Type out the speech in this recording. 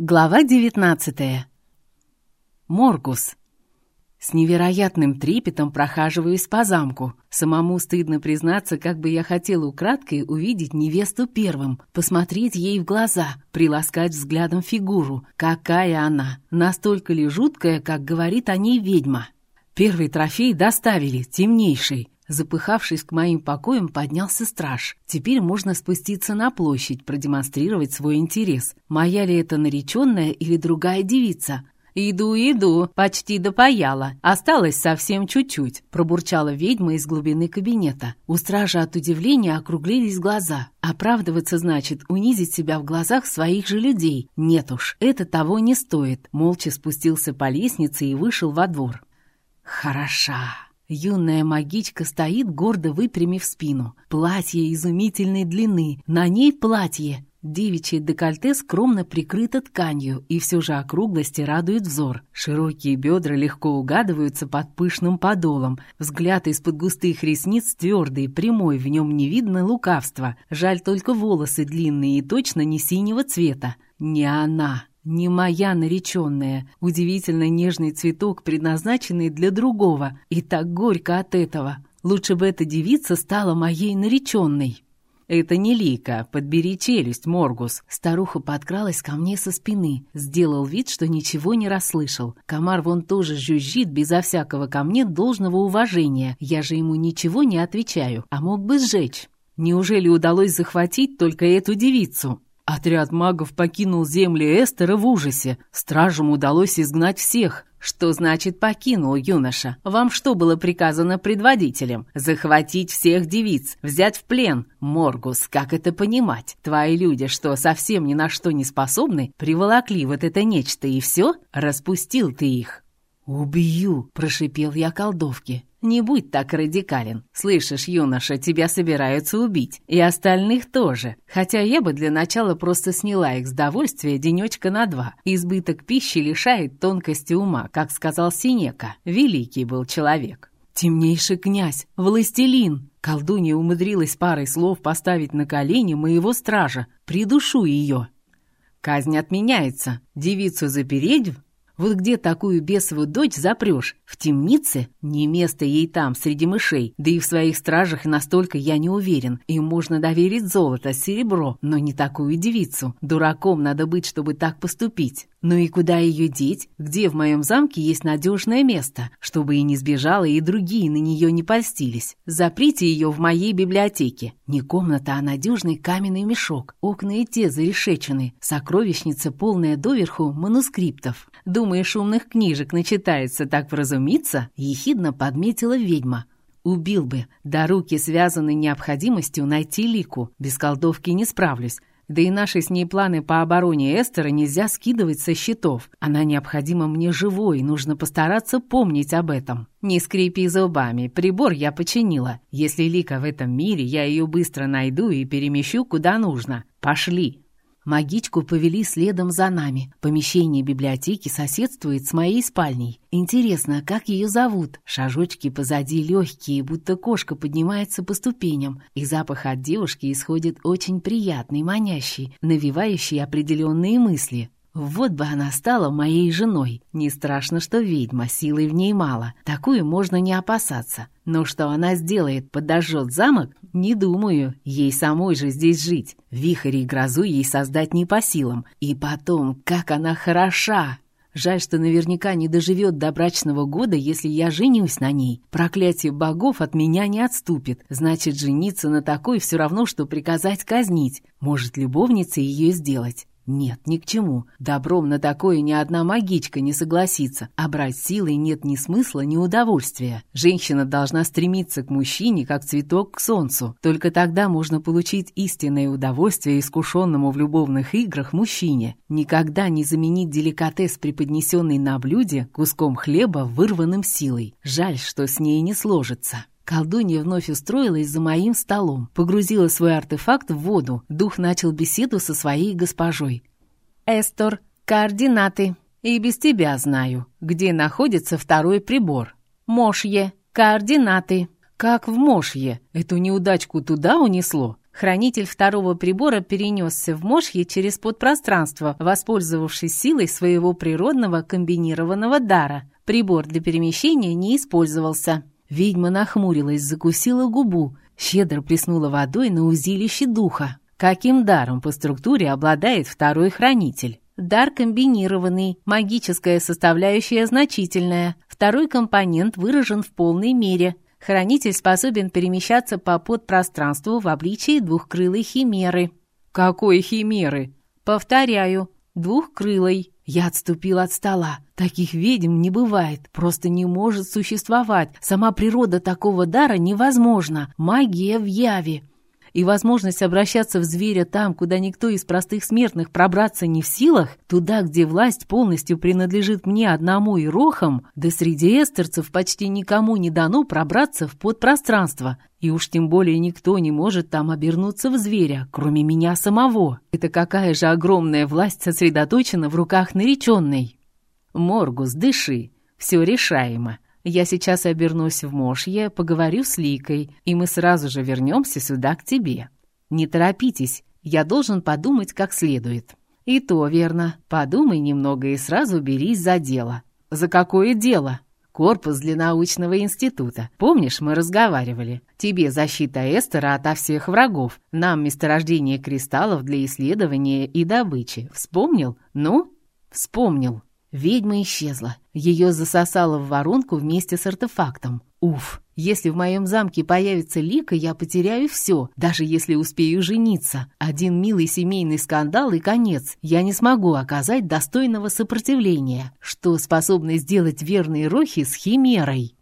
Глава 19. Моргус. С невероятным трепетом прохаживаюсь по замку. Самому стыдно признаться, как бы я хотела украдкой увидеть невесту первым, посмотреть ей в глаза, приласкать взглядом фигуру. Какая она! Настолько ли жуткая, как говорит о ней ведьма? Первый трофей доставили, темнейший. Запыхавшись к моим покоям, поднялся страж. Теперь можно спуститься на площадь, продемонстрировать свой интерес. Моя ли это нареченная или другая девица? «Иду, иду, почти допаяла. Осталось совсем чуть-чуть», — пробурчала ведьма из глубины кабинета. У стража от удивления округлились глаза. Оправдываться значит унизить себя в глазах своих же людей. Нет уж, это того не стоит. Молча спустился по лестнице и вышел во двор. «Хороша». Юная магичка стоит, гордо выпрямив спину. Платье изумительной длины, на ней платье. Девичье декольте скромно прикрыто тканью, и все же округлости радует взор. Широкие бедра легко угадываются под пышным подолом. Взгляд из-под густых ресниц твердый, прямой, в нем не видно лукавства. Жаль только волосы длинные и точно не синего цвета. Не она. Не моя нареченная, удивительно нежный цветок, предназначенный для другого, и так горько от этого. Лучше бы эта девица стала моей нареченной. «Это не Лика, подбери челюсть, Моргус». Старуха подкралась ко мне со спины, сделал вид, что ничего не расслышал. Комар вон тоже жужжит безо всякого ко мне должного уважения. Я же ему ничего не отвечаю, а мог бы сжечь. Неужели удалось захватить только эту девицу? Отряд магов покинул земли Эстера в ужасе. Стражам удалось изгнать всех. Что значит покинул, юноша? Вам что было приказано предводителем? Захватить всех девиц, взять в плен? Моргус, как это понимать? Твои люди, что совсем ни на что не способны, приволокли вот это нечто и все? Распустил ты их. «Убью!» – прошипел я колдовке. «Не будь так радикален. Слышишь, юноша, тебя собираются убить. И остальных тоже. Хотя я бы для начала просто сняла их с довольствия денечка на два. Избыток пищи лишает тонкости ума, как сказал Синека. Великий был человек». «Темнейший князь! Властелин!» Колдунья умудрилась парой слов поставить на колени моего стража. «Придушу ее!» «Казнь отменяется. Девицу запереть вот где такую бесовую дочь запрешь? В темнице? Не место ей там, среди мышей. Да и в своих стражах настолько я не уверен. Им можно доверить золото, серебро, но не такую девицу. Дураком надо быть, чтобы так поступить. Ну и куда ее деть? Где в моем замке есть надежное место, чтобы и не сбежала, и другие на нее не польстились? Заприте ее в моей библиотеке. Не комната, а надежный каменный мешок. Окна и те зарешечены. Сокровищница, полная доверху манускриптов. Думаешь, умных книжек начитается так вразумиться? Ехидно подметила ведьма. Убил бы. Да руки связаны необходимостью найти Лику. Без колдовки не справлюсь. Да и наши с ней планы по обороне Эстера нельзя скидывать со счетов. Она необходима мне живой, нужно постараться помнить об этом. Не скрипи зубами, прибор я починила. Если Лика в этом мире, я ее быстро найду и перемещу куда нужно. Пошли. Магичку повели следом за нами. Помещение библиотеки соседствует с моей спальней. Интересно, как ее зовут? Шажочки позади легкие, будто кошка поднимается по ступеням. И запах от девушки исходит очень приятный, манящий, навевающий определенные мысли. Вот бы она стала моей женой. Не страшно, что ведьма, силы в ней мало. Такую можно не опасаться. Но что она сделает, подожжет замок? Не думаю. Ей самой же здесь жить. Вихрь и грозу ей создать не по силам. И потом, как она хороша! Жаль, что наверняка не доживет до брачного года, если я женюсь на ней. Проклятие богов от меня не отступит. Значит, жениться на такой все равно, что приказать казнить. Может, любовница ее сделать. Нет, ни к чему. Добром на такое ни одна магичка не согласится, а брать силой нет ни смысла, ни удовольствия. Женщина должна стремиться к мужчине, как цветок к солнцу. Только тогда можно получить истинное удовольствие искушенному в любовных играх мужчине. Никогда не заменить деликатес, преподнесенный на блюде, куском хлеба, вырванным силой. Жаль, что с ней не сложится. Колдунья вновь устроилась за моим столом, погрузила свой артефакт в воду. Дух начал беседу со своей госпожой. «Эстор, координаты. И без тебя знаю, где находится второй прибор. Мошье, координаты. Как в Мошье? Эту неудачку туда унесло? Хранитель второго прибора перенесся в Мошье через подпространство, воспользовавшись силой своего природного комбинированного дара. Прибор для перемещения не использовался. Ведьма нахмурилась, закусила губу, щедро плеснула водой на узилище духа. Каким даром по структуре обладает второй хранитель? Дар комбинированный, магическая составляющая значительная. Второй компонент выражен в полной мере. Хранитель способен перемещаться по подпространству в обличии двухкрылой химеры. Какой химеры? Повторяю, двухкрылой. Я отступил от стола. Таких ведьм не бывает, просто не может существовать. Сама природа такого дара невозможна. Магия в яве и возможность обращаться в зверя там, куда никто из простых смертных пробраться не в силах, туда, где власть полностью принадлежит мне одному и рохам, да среди эстерцев почти никому не дано пробраться в подпространство, и уж тем более никто не может там обернуться в зверя, кроме меня самого. Это какая же огромная власть сосредоточена в руках нареченной. Моргус, дыши, все решаемо. Я сейчас обернусь в Мошье, поговорю с Ликой, и мы сразу же вернемся сюда к тебе. Не торопитесь, я должен подумать как следует». «И то верно. Подумай немного и сразу берись за дело». «За какое дело?» «Корпус для научного института. Помнишь, мы разговаривали? Тебе защита Эстера ото всех врагов. Нам месторождение кристаллов для исследования и добычи. Вспомнил? Ну?» «Вспомнил». Ведьма исчезла. Ее засосало в воронку вместе с артефактом. Уф, если в моем замке появится Лика, я потеряю все, даже если успею жениться. Один милый семейный скандал и конец. Я не смогу оказать достойного сопротивления, что способны сделать верные рохи с химерой.